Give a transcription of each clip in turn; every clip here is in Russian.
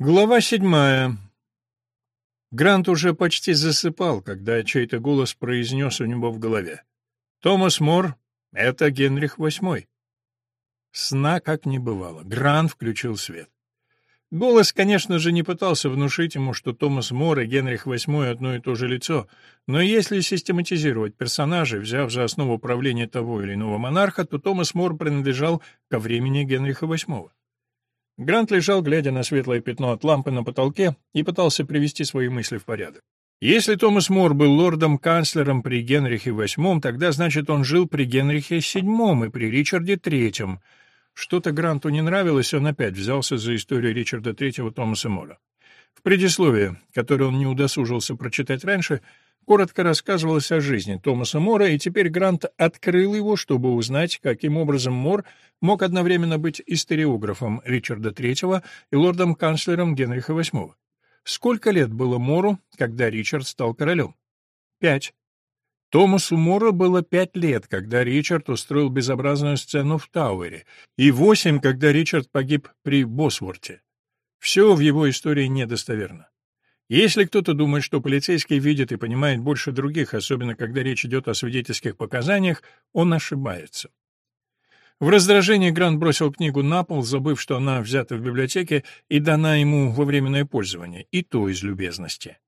Глава седьмая. Грант уже почти засыпал, когда чей-то голос произнес у него в голове. «Томас Мор — это Генрих VIII». Сна как не бывало. Грант включил свет. Голос, конечно же, не пытался внушить ему, что Томас Мор и Генрих VIII одно и то же лицо, но если систематизировать персонажей, взяв за основу правления того или иного монарха, то Томас Мор принадлежал ко времени Генриха VIII. Грант лежал, глядя на светлое пятно от лампы на потолке, и пытался привести свои мысли в порядок. Если Томас Мор был лордом-канцлером при Генрихе VIII, тогда, значит, он жил при Генрихе VII и при Ричарде III. Что-то Гранту не нравилось, он опять взялся за историю Ричарда III Томаса Мора. В предисловии, которое он не удосужился прочитать раньше, коротко рассказывалось о жизни Томаса Мора, и теперь Грант открыл его, чтобы узнать, каким образом Мор мог одновременно быть историографом Ричарда III и лордом-канцлером Генриха VIII. Сколько лет было Мору, когда Ричард стал королем? Пять. Томасу Мору было пять лет, когда Ричард устроил безобразную сцену в Тауэре, и восемь, когда Ричард погиб при Босворте. Все в его истории недостоверно. Если кто-то думает, что полицейский видит и понимает больше других, особенно когда речь идет о свидетельских показаниях, он ошибается. В раздражении Грант бросил книгу на пол, забыв, что она взята в библиотеке и дана ему во временное пользование, и то из любезности.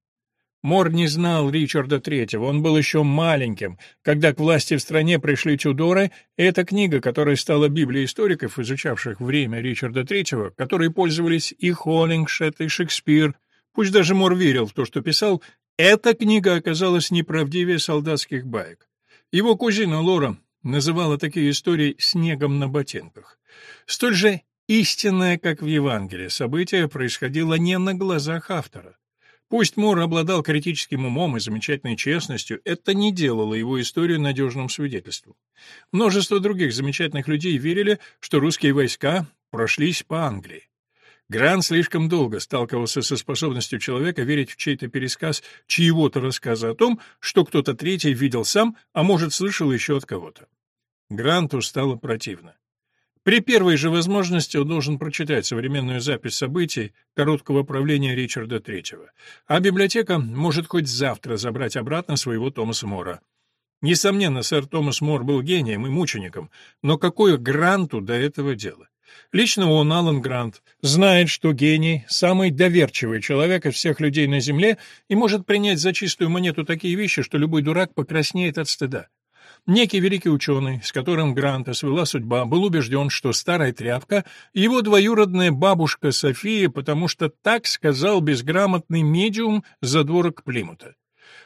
Мор не знал Ричарда Третьего, он был еще маленьким, когда к власти в стране пришли Тюдоры, и эта книга, которая стала Библией историков, изучавших время Ричарда Третьего, которой пользовались и Холлингшет, и Шекспир, Пусть даже Мор верил в то, что писал, эта книга оказалась неправдивее солдатских баек. Его кузина Лора называла такие истории «снегом на ботинках». Столь же истинное, как в Евангелии, событие происходило не на глазах автора. Пусть Мор обладал критическим умом и замечательной честностью, это не делало его историю надежным свидетельством. Множество других замечательных людей верили, что русские войска прошлись по Англии. Грант слишком долго сталкивался со способностью человека верить в чей-то пересказ чьего-то рассказа о том, что кто-то третий видел сам, а может, слышал еще от кого-то. Гранту стало противно. При первой же возможности он должен прочитать современную запись событий короткого правления Ричарда III, а библиотека может хоть завтра забрать обратно своего Томаса Мора. Несомненно, сэр Томас Мор был гением и мучеником, но какое Гранту до этого дело? Лично он, Алан Грант, знает, что гений — самый доверчивый человек из всех людей на Земле и может принять за чистую монету такие вещи, что любой дурак покраснеет от стыда. Некий великий ученый, с которым Гранта свела судьба, был убежден, что старая тряпка — его двоюродная бабушка София, потому что так сказал безграмотный медиум задворок Плимута.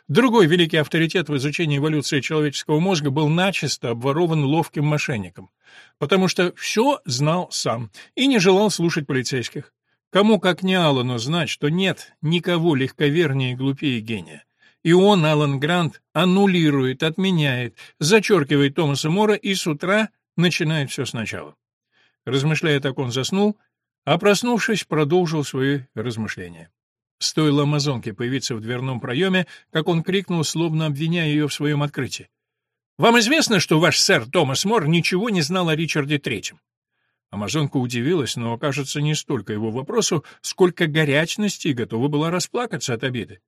Другой великий авторитет в изучении эволюции человеческого мозга был начисто обворован ловким мошенником, потому что все знал сам и не желал слушать полицейских. Кому, как не Аллану, знать, что нет никого легковернее и глупее гения. И он, Аллан Грант, аннулирует, отменяет, зачеркивает Томаса Мора и с утра начинает все сначала. Размышляя так, он заснул, а проснувшись, продолжил свои размышления. Стоило амазонке появиться в дверном проеме, как он крикнул, словно обвиняя ее в своем открытии. «Вам известно, что ваш сэр Томас Мор ничего не знал о Ричарде Третьем?» Амазонка удивилась, но, кажется, не столько его вопросу, сколько горячности и готова была расплакаться от обиды.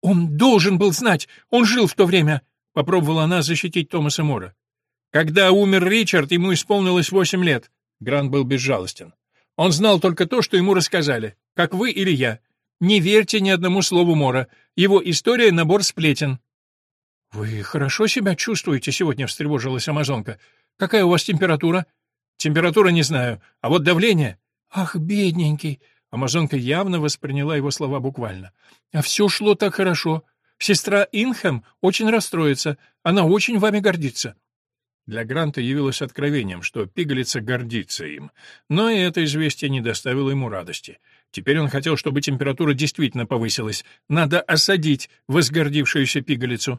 «Он должен был знать! Он жил в то время!» — попробовала она защитить Томаса Мора. «Когда умер Ричард, ему исполнилось восемь лет». Грант был безжалостен. «Он знал только то, что ему рассказали, как вы или я. Не верьте ни одному слову Мора. Его история — набор сплетен». «Вы хорошо себя чувствуете сегодня?» — встревожилась Амазонка. «Какая у вас температура?» «Температура не знаю. А вот давление...» «Ах, бедненький!» Амазонка явно восприняла его слова буквально. «А все шло так хорошо. Сестра Инхэм очень расстроится. Она очень вами гордится». Для Гранта явилось откровением, что пигалица гордится им. Но и это известие не доставило ему радости. Теперь он хотел, чтобы температура действительно повысилась. Надо осадить возгордившуюся пигалицу.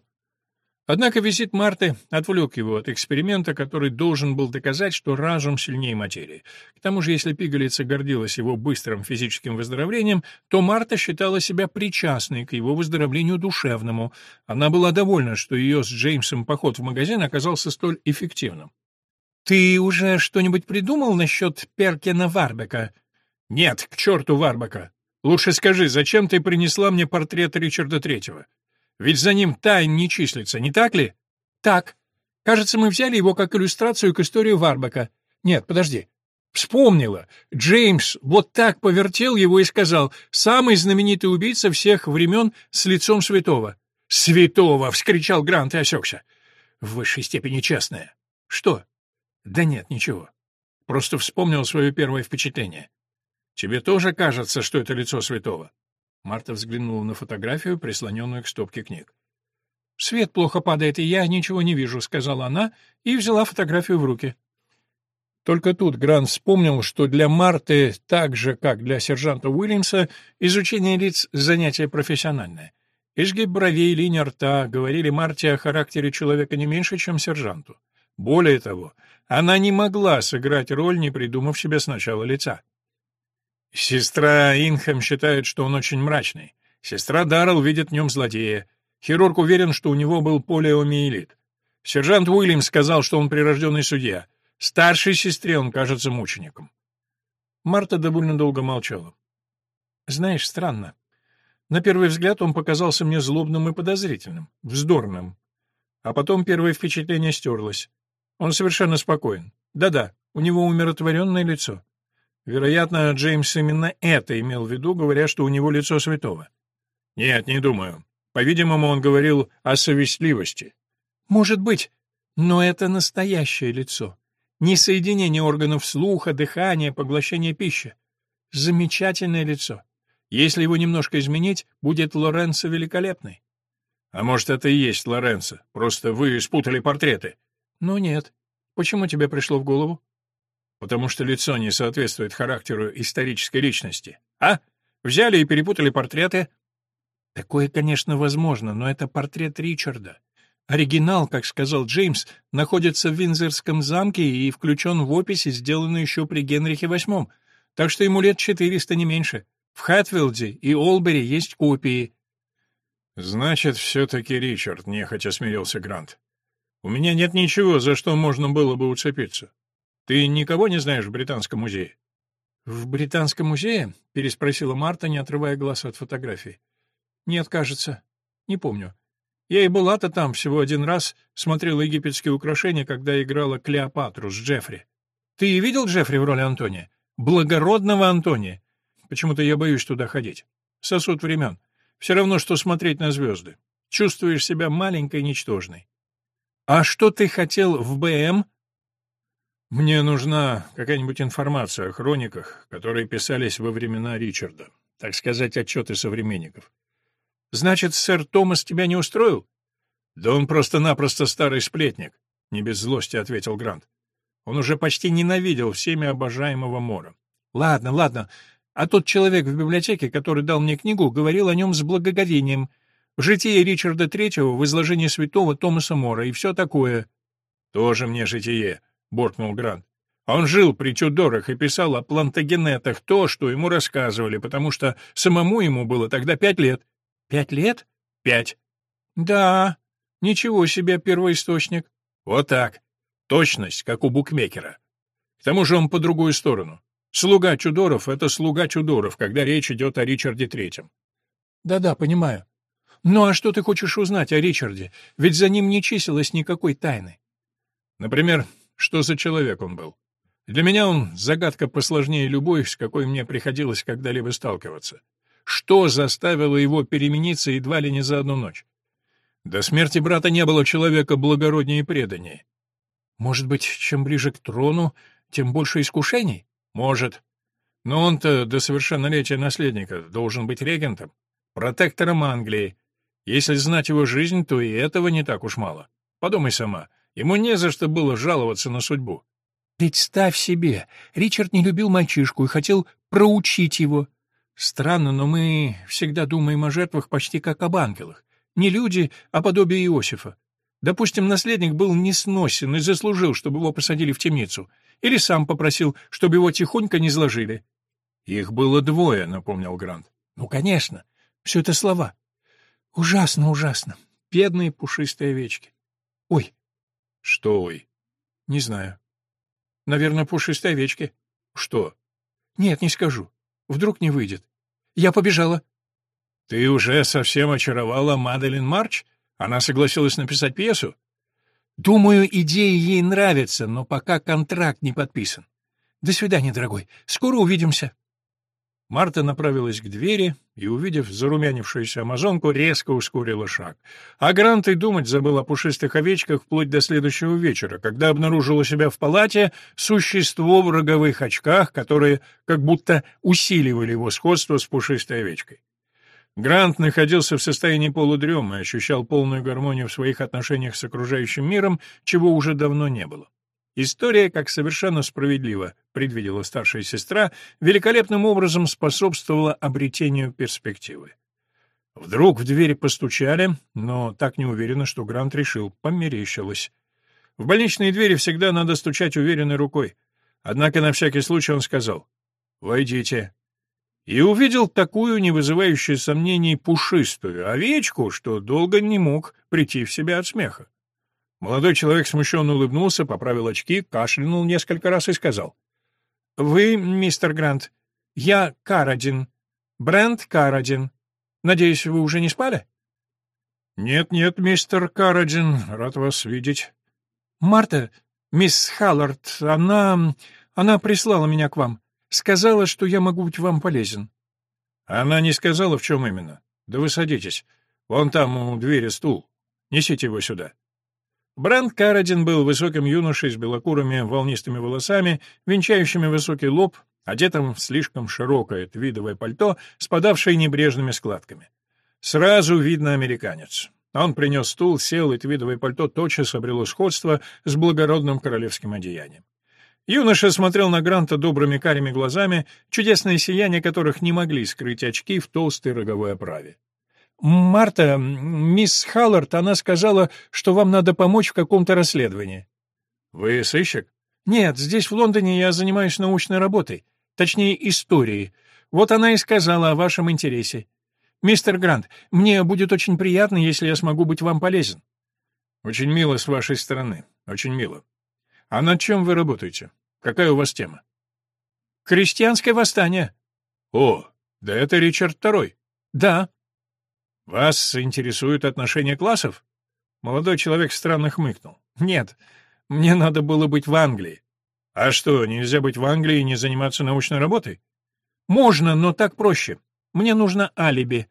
Однако визит Марты отвлек его от эксперимента, который должен был доказать, что разум сильнее материи. К тому же, если пигалица гордилась его быстрым физическим выздоровлением, то Марта считала себя причастной к его выздоровлению душевному. Она была довольна, что ее с Джеймсом поход в магазин оказался столь эффективным. «Ты уже что-нибудь придумал насчет Перкина Варбека?» «Нет, к черту Варбека!» Лучше скажи, зачем ты принесла мне портрет Ричарда Третьего? Ведь за ним тайн не числится, не так ли? Так. Кажется, мы взяли его как иллюстрацию к истории Варбака. Нет, подожди. Вспомнила. Джеймс вот так повертел его и сказал «Самый знаменитый убийца всех времен с лицом святого». «Святого!» — вскричал Грант и осекся. «В высшей степени честное». «Что?» «Да нет, ничего. Просто вспомнил свое первое впечатление». «Тебе тоже кажется, что это лицо святого?» Марта взглянула на фотографию, прислоненную к стопке книг. «Свет плохо падает, и я ничего не вижу», — сказала она и взяла фотографию в руки. Только тут Грант вспомнил, что для Марты, так же, как для сержанта Уильямса, изучение лиц — занятие профессиональное. Изгиб бровей, линия рта говорили Марте о характере человека не меньше, чем сержанту. Более того, она не могла сыграть роль, не придумав себе сначала лица. Сестра Инхэм считает, что он очень мрачный. Сестра Даррелл видит в нем злодея. Хирург уверен, что у него был полиомиелит. Сержант Уильямс сказал, что он прирожденный судья — Старшей сестре он кажется мучеником. Марта довольно долго молчала. Знаешь, странно. На первый взгляд он показался мне злобным и подозрительным, вздорным. А потом первое впечатление стерлось. Он совершенно спокоен. Да-да, у него умиротворенное лицо. Вероятно, Джеймс именно это имел в виду, говоря, что у него лицо святого. Нет, не думаю. По-видимому, он говорил о совестливости. Может быть, но это настоящее лицо ни соединение органов слуха, дыхания, поглощения пищи. Замечательное лицо. Если его немножко изменить, будет Лоренцо великолепный. А может, это и есть Лоренцо, просто вы спутали портреты. Ну нет. Почему тебе пришло в голову? Потому что лицо не соответствует характеру исторической личности. А? Взяли и перепутали портреты? Такое, конечно, возможно, но это портрет Ричарда. Оригинал, как сказал Джеймс, находится в Виндзорском замке и включен в описи, сделанную еще при Генрихе VIII, так что ему лет 400 не меньше. В Хэтфилде и Олбери есть копии. «Значит, все-таки Ричард», — нехотя смирился Грант. «У меня нет ничего, за что можно было бы уцепиться. Ты никого не знаешь в Британском музее?» «В Британском музее?» — переспросила Марта, не отрывая глаз от фотографии. «Нет, кажется. Не помню. Я и была-то там всего один раз, смотрела египетские украшения, когда играла Клеопатру с Джеффри. Ты видел Джеффри в роли Антония? Благородного Антония. Почему-то я боюсь туда ходить. Сосуд времен. Все равно, что смотреть на звезды. Чувствуешь себя маленькой ничтожной. А что ты хотел в БМ? Мне нужна какая-нибудь информация о хрониках, которые писались во времена Ричарда. Так сказать, отчеты современников. Значит, сэр Томас тебя не устроил? Да он просто-напросто старый сплетник, не без злости ответил Грант. Он уже почти ненавидел всеми обожаемого Мора. Ладно, ладно. А тот человек в библиотеке, который дал мне книгу, говорил о нем с благоговением. В житие Ричарда Третьего, в изложении святого Томаса Мора и все такое. Тоже мне житие, буркнул Грант. Он жил при Тюдорах и писал о плантагенетах то, что ему рассказывали, потому что самому ему было тогда пять лет. Пять лет? Пять. Да, ничего себе первоисточник. Вот так. Точность, как у букмекера. К тому же он по другую сторону. Слуга Чудоров — это слуга Чудоров, когда речь идет о Ричарде Третьем. Да-да, понимаю. Ну а что ты хочешь узнать о Ричарде? Ведь за ним не числилось никакой тайны. Например, что за человек он был? Для меня он загадка посложнее любой, с какой мне приходилось когда-либо сталкиваться. Что заставило его перемениться едва ли не за одну ночь? До смерти брата не было человека благороднее и преданнее. Может быть, чем ближе к трону, тем больше искушений? Может. Но он-то до совершеннолетия наследника должен быть регентом, протектором Англии. Если знать его жизнь, то и этого не так уж мало. Подумай сама, ему не за что было жаловаться на судьбу. Представь себе, Ричард не любил мальчишку и хотел проучить его. Странно, но мы всегда думаем о жертвах почти как об ангелах. Не люди, а подобие Иосифа. Допустим, наследник был несносен и заслужил, чтобы его посадили в темницу. Или сам попросил, чтобы его тихонько не сложили. «Их было двое», — напомнил Грант. «Ну, конечно. Все это слова. Ужасно, ужасно. Бедные пушистые овечки. Ой». «Что ой?» «Не знаю. Наверное, пушистые овечки». «Что?» «Нет, не скажу. Вдруг не выйдет. Я побежала. Ты уже совсем очаровала Маделин Марч? Она согласилась написать пьесу? Думаю, идея ей нравится, но пока контракт не подписан. До свидания, дорогой. Скоро увидимся. Марта направилась к двери и, увидев зарумянившуюся амазонку, резко ускорила шаг. А Грант и думать забыл о пушистых овечках вплоть до следующего вечера, когда обнаружила себя в палате существо в роговых очках, которые как будто усиливали его сходство с пушистой овечкой. Грант находился в состоянии полудремы и ощущал полную гармонию в своих отношениях с окружающим миром, чего уже давно не было. История, как совершенно справедливо предвидела старшая сестра, великолепным образом способствовала обретению перспективы. Вдруг в двери постучали, но так не уверенно, что Грант решил, померещилось. В больничные двери всегда надо стучать уверенной рукой. Однако на всякий случай он сказал «Войдите». И увидел такую, не вызывающую сомнений, пушистую овечку, что долго не мог прийти в себя от смеха. Молодой человек смущенно улыбнулся, поправил очки, кашлянул несколько раз и сказал. «Вы, мистер Грант, я Карадин, Брент Карадин. Надеюсь, вы уже не спали?» «Нет-нет, мистер Карадин, рад вас видеть». «Марта, мисс Халлард, она... она прислала меня к вам. Сказала, что я могу быть вам полезен». «Она не сказала, в чем именно. Да вы садитесь. Вон там у двери стул. Несите его сюда». Бранд Карадин был высоким юношей с белокурыми волнистыми волосами, венчающими высокий лоб, одетым в слишком широкое твидовое пальто, спадавшее небрежными складками. Сразу видно американец. Он принес стул, сел, и твидовое пальто тотчас обрело сходство с благородным королевским одеянием. Юноша смотрел на Гранта добрыми карими глазами, чудесное сияние которых не могли скрыть очки в толстой роговой оправе. «Марта, мисс Халлард, она сказала, что вам надо помочь в каком-то расследовании». «Вы сыщик?» «Нет, здесь, в Лондоне, я занимаюсь научной работой, точнее, историей. Вот она и сказала о вашем интересе. Мистер Грант, мне будет очень приятно, если я смогу быть вам полезен». «Очень мило с вашей стороны, очень мило. А над чем вы работаете? Какая у вас тема?» «Крестьянское восстание». «О, да это Ричард Второй». «Да». «Вас интересуют отношения классов?» Молодой человек странно хмыкнул. «Нет, мне надо было быть в Англии». «А что, нельзя быть в Англии и не заниматься научной работой?» «Можно, но так проще. Мне нужно алиби.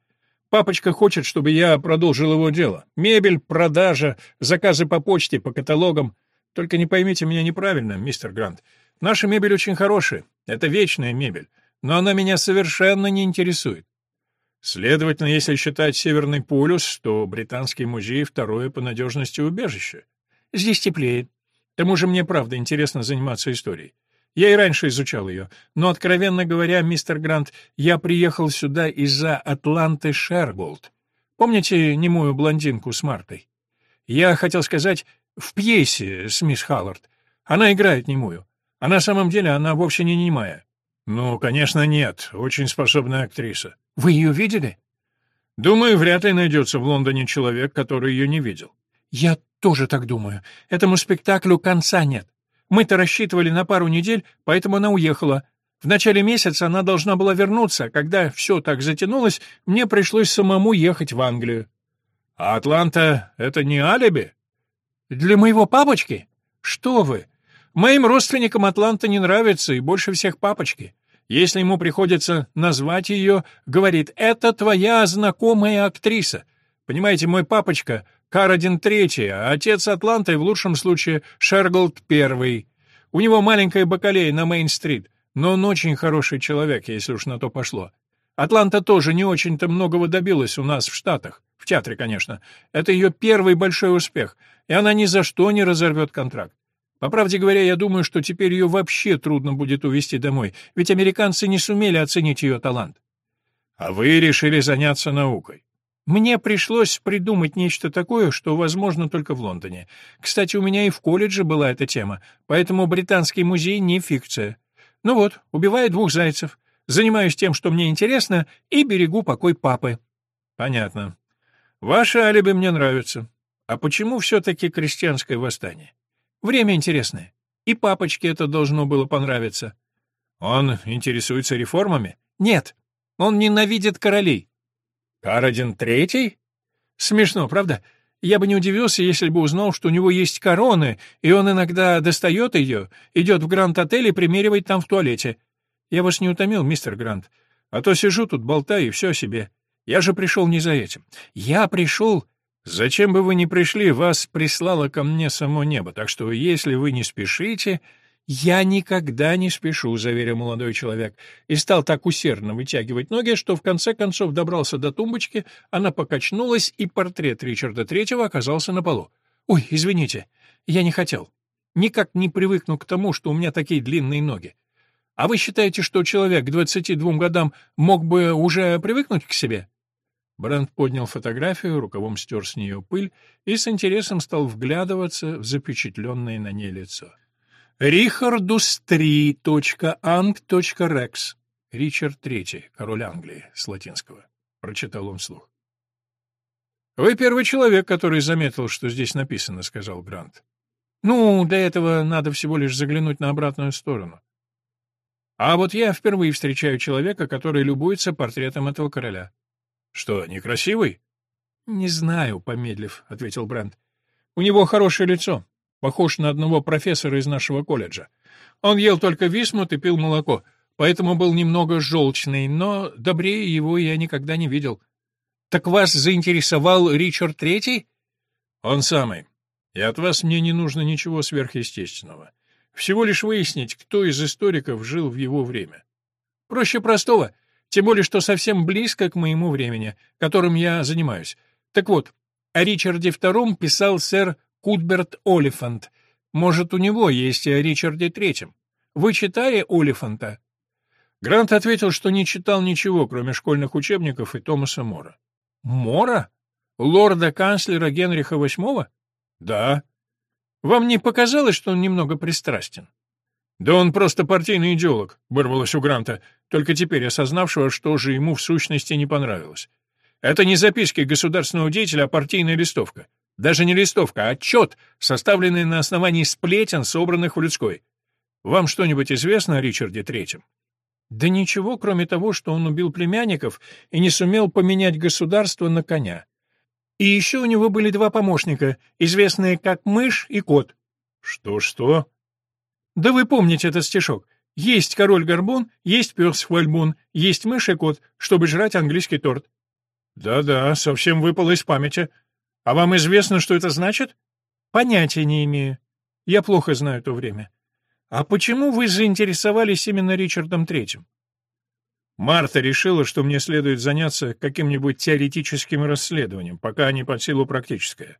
Папочка хочет, чтобы я продолжил его дело. Мебель, продажа, заказы по почте, по каталогам. Только не поймите меня неправильно, мистер Грант. Наша мебель очень хорошая. Это вечная мебель. Но она меня совершенно не интересует. Следовательно, если считать Северный полюс, то Британский музей — второе по надежности убежище. Здесь теплее. К тому же мне правда интересно заниматься историей. Я и раньше изучал ее, но, откровенно говоря, мистер Грант, я приехал сюда из-за Атланты Шерголд. Помните немую блондинку с Мартой? Я хотел сказать, в пьесе с мисс Халлард. Она играет немую. А на самом деле она вовсе не немая. Ну, конечно, нет. Очень способная актриса. Вы ее видели? Думаю, вряд ли найдется в Лондоне человек, который ее не видел. Я тоже так думаю. Этому спектаклю конца нет. Мы-то рассчитывали на пару недель, поэтому она уехала. В начале месяца она должна была вернуться. Когда все так затянулось, мне пришлось самому ехать в Англию. А Атланта — это не алиби? Для моего папочки? Что вы? Моим родственникам Атланта не нравится, и больше всех папочки. Если ему приходится назвать ее, говорит, это твоя знакомая актриса. Понимаете, мой папочка — Карадин Третий, а отец Атланты в лучшем случае Шерголд Первый. У него маленькая бакалея на Мейн-стрит, но он очень хороший человек, если уж на то пошло. Атланта тоже не очень-то многого добилась у нас в Штатах, в театре, конечно. Это ее первый большой успех, и она ни за что не разорвет контракт. По правде говоря, я думаю, что теперь ее вообще трудно будет увезти домой, ведь американцы не сумели оценить ее талант. А вы решили заняться наукой? Мне пришлось придумать нечто такое, что возможно только в Лондоне. Кстати, у меня и в колледже была эта тема, поэтому Британский музей не фикция. Ну вот, убиваю двух зайцев. Занимаюсь тем, что мне интересно, и берегу покой папы. Понятно. Ваше алиби мне нравится. А почему все-таки крестьянское восстание? Время интересное. И папочке это должно было понравиться. Он интересуется реформами? Нет. Он ненавидит королей. Карадин Третий? Смешно, правда? Я бы не удивился, если бы узнал, что у него есть короны, и он иногда достает ее, идет в Гранд-отель и примеривает там в туалете. Я вас не утомил, мистер Грант, а то сижу тут, болтаю, и все о себе. Я же пришел не за этим. Я пришел... Зачем бы вы ни пришли, вас прислало ко мне само небо, так что если вы не спешите... «Я никогда не спешу», — заверил молодой человек, и стал так усердно вытягивать ноги, что в конце концов добрался до тумбочки, она покачнулась, и портрет Ричарда Третьего оказался на полу. «Ой, извините, я не хотел. Никак не привыкну к тому, что у меня такие длинные ноги. А вы считаете, что человек к двадцати двум годам мог бы уже привыкнуть к себе?» Брент поднял фотографию, рукавом стер с нее пыль и с интересом стал вглядываться в запечатленное на ней лицо. «Richardus3.ang.rex» Ричард III, король Англии, с латинского. Прочитал он вслух. «Вы первый человек, который заметил, что здесь написано», — сказал Грант. «Ну, для этого надо всего лишь заглянуть на обратную сторону. А вот я впервые встречаю человека, который любуется портретом этого короля». «Что, некрасивый?» «Не знаю», — помедлив, — ответил Брент. «У него хорошее лицо похож на одного профессора из нашего колледжа. Он ел только висмут и пил молоко, поэтому был немного желчный, но добрее его я никогда не видел. Так вас заинтересовал Ричард Третий? Он самый. И от вас мне не нужно ничего сверхъестественного. Всего лишь выяснить, кто из историков жил в его время. Проще простого, тем более, что совсем близко к моему времени, которым я занимаюсь. Так вот, о Ричарде II писал сэр Кутберт Олифант. Может, у него есть и о Ричарде Третьем. Вы читали Олифанта?» Грант ответил, что не читал ничего, кроме школьных учебников и Томаса Мора. «Мора? Лорда-канцлера Генриха VIII?» «Да». «Вам не показалось, что он немного пристрастен?» «Да он просто партийный идеолог», — вырвалось у Гранта, только теперь осознавшего, что же ему в сущности не понравилось. «Это не записки государственного деятеля, а партийная листовка. Даже не листовка, а отчет, составленный на основании сплетен, собранных в людской. Вам что-нибудь известно о Ричарде Третьем? Да ничего, кроме того, что он убил племянников и не сумел поменять государство на коня. И еще у него были два помощника, известные как Мышь и Кот. Что-что? Да вы помните этот стишок. Есть король-горбун, есть пес-хвальбун, есть мышь и кот, чтобы жрать английский торт. Да-да, совсем выпало из памяти. А вам известно, что это значит? Понятия не имею. Я плохо знаю то время. А почему вы заинтересовались именно Ричардом Третьим? Марта решила, что мне следует заняться каким-нибудь теоретическим расследованием, пока не под силу практическое.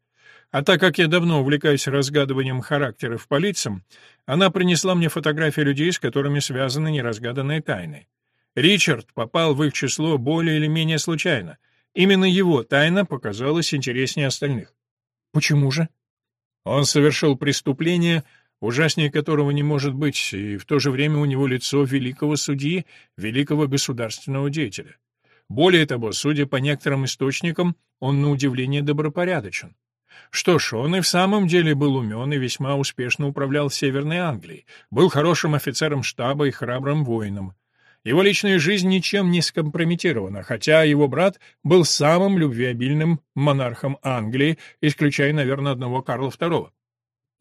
А так как я давно увлекаюсь разгадыванием характеров по лицам, она принесла мне фотографии людей, с которыми связаны неразгаданные тайны. Ричард попал в их число более или менее случайно, Именно его тайна показалась интереснее остальных. Почему же? Он совершил преступление, ужаснее которого не может быть, и в то же время у него лицо великого судьи, великого государственного деятеля. Более того, судя по некоторым источникам, он на удивление добропорядочен. Что ж, он и в самом деле был умен и весьма успешно управлял Северной Англией, был хорошим офицером штаба и храбрым воином. Его личная жизнь ничем не скомпрометирована, хотя его брат был самым любвеобильным монархом Англии, исключая, наверное, одного Карла II.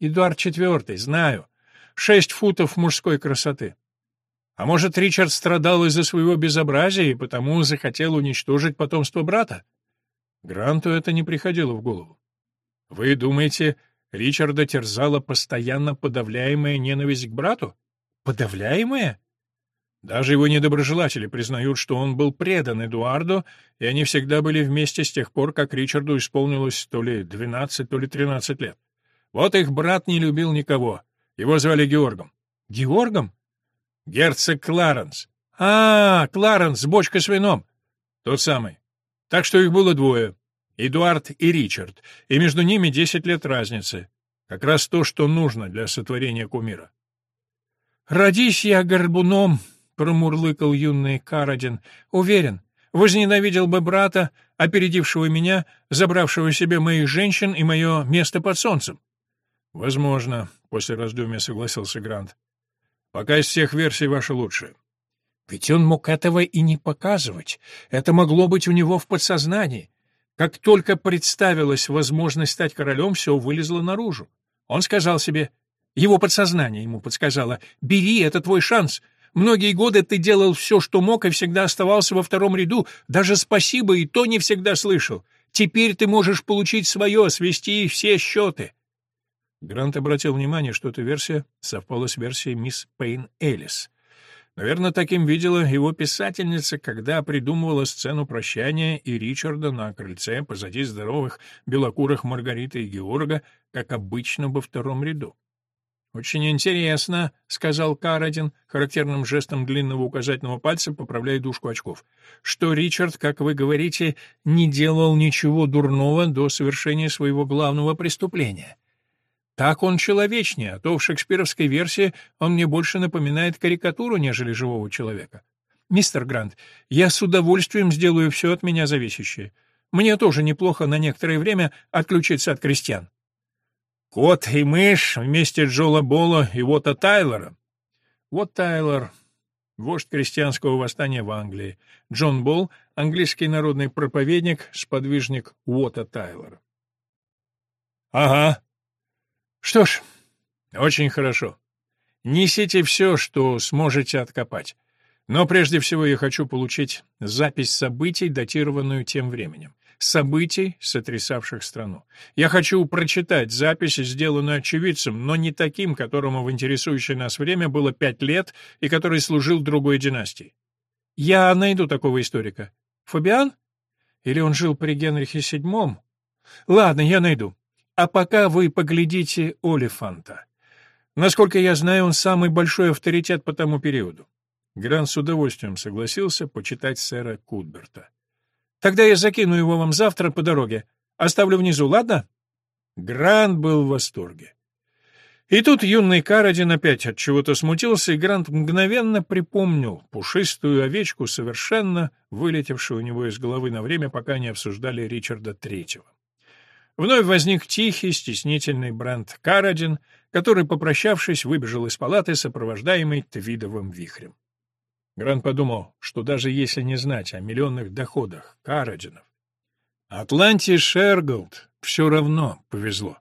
Эдуард IV, знаю. Шесть футов мужской красоты. А может, Ричард страдал из-за своего безобразия и потому захотел уничтожить потомство брата? Гранту это не приходило в голову. Вы думаете, Ричарда терзала постоянно подавляемая ненависть к брату? Подавляемая? Даже его недоброжелатели признают, что он был предан Эдуарду, и они всегда были вместе с тех пор, как Ричарду исполнилось то ли 12, то ли 13 лет. Вот их брат не любил никого. Его звали Георгом. Георгом? Герцог Кларенс. А, Кларенс, бочка с вином. Тот самый. Так что их было двое. Эдуард и Ричард, и между ними 10 лет разницы. Как раз то, что нужно для сотворения кумира. «Родись я горбуном», промурлыкал юный Карадин. «Уверен, возненавидел бы брата, опередившего меня, забравшего себе моих женщин и мое место под солнцем». «Возможно», — после раздумья согласился Грант. «Пока из всех версий ваша лучшая». Ведь он мог этого и не показывать. Это могло быть у него в подсознании. Как только представилась возможность стать королем, все вылезло наружу. Он сказал себе, его подсознание ему подсказало, «Бери, это твой шанс. Многие годы ты делал все, что мог, и всегда оставался во втором ряду. Даже спасибо и то не всегда слышал. Теперь ты можешь получить свое, свести все счеты». Грант обратил внимание, что эта версия совпала с версией мисс Пейн Элис. Наверное, таким видела его писательница, когда придумывала сцену прощания и Ричарда на крыльце позади здоровых белокурых Маргариты и Георга, как обычно во втором ряду. «Очень интересно», — сказал Карадин, характерным жестом длинного указательного пальца, поправляя дужку очков, «что Ричард, как вы говорите, не делал ничего дурного до совершения своего главного преступления. Так он человечнее, а то в шекспировской версии он мне больше напоминает карикатуру, нежели живого человека. Мистер Грант, я с удовольствием сделаю все от меня зависящее. Мне тоже неплохо на некоторое время отключиться от крестьян. Кот и мышь вместе Джола Бола и Вота Тайлора. Вот Тайлор, вождь крестьянского восстания в Англии. Джон Болл — английский народный проповедник, сподвижник Уота Тайлора. — Ага, что ж, очень хорошо. Несите все, что сможете откопать. Но прежде всего я хочу получить запись событий, датированную тем временем. Событий, сотрясавших страну. Я хочу прочитать запись, сделанную очевидцем, но не таким, которому в интересующее нас время было пять лет и который служил другой династии. Я найду такого историка. Фабиан? Или он жил при Генрихе VII? Ладно, я найду. А пока вы поглядите Олифанта. Насколько я знаю, он самый большой авторитет по тому периоду. Грант с удовольствием согласился почитать сэра Кудберта. Тогда я закину его вам завтра по дороге. Оставлю внизу, ладно? Грант был в восторге. И тут юный Карадин опять от чего-то смутился, и Грант мгновенно припомнил пушистую овечку, совершенно вылетевшую у него из головы на время, пока не обсуждали Ричарда Третьего. Вновь возник тихий, стеснительный Брент Карадин, который, попрощавшись, выбежал из палаты, сопровождаемый твидовым вихрем. Грант подумал, что даже если не знать о миллионных доходах Карадинов, Атланте Шерголд все равно повезло.